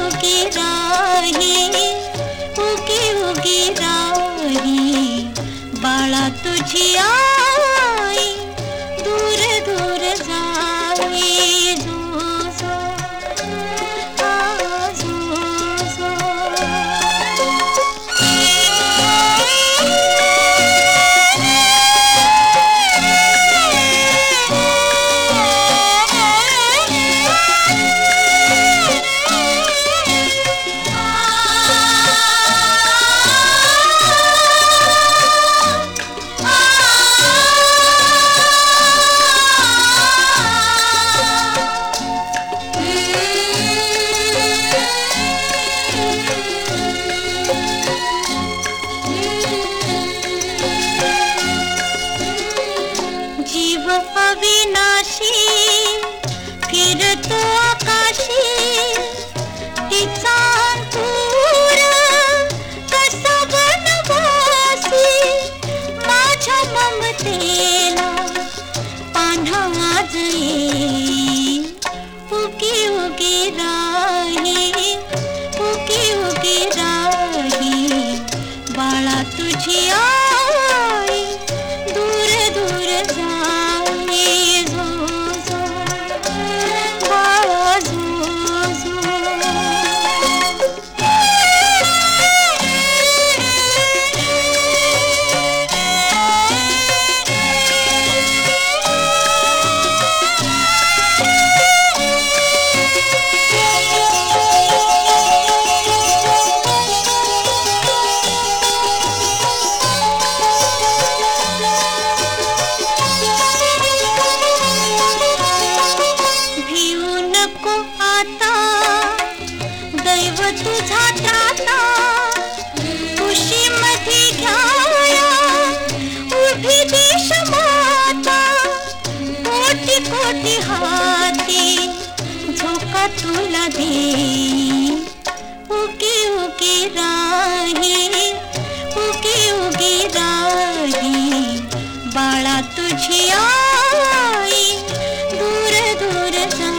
राही उगी उगी राही। बाळा तुझी जीव फिर तो आकाशी दैव तुझा त्राता खुशी मध्ये घ्याया उभी देश माता। कोटी कोटी हाती झोका तुला राही राही। बाळा तुझी आई दूर दूर जाई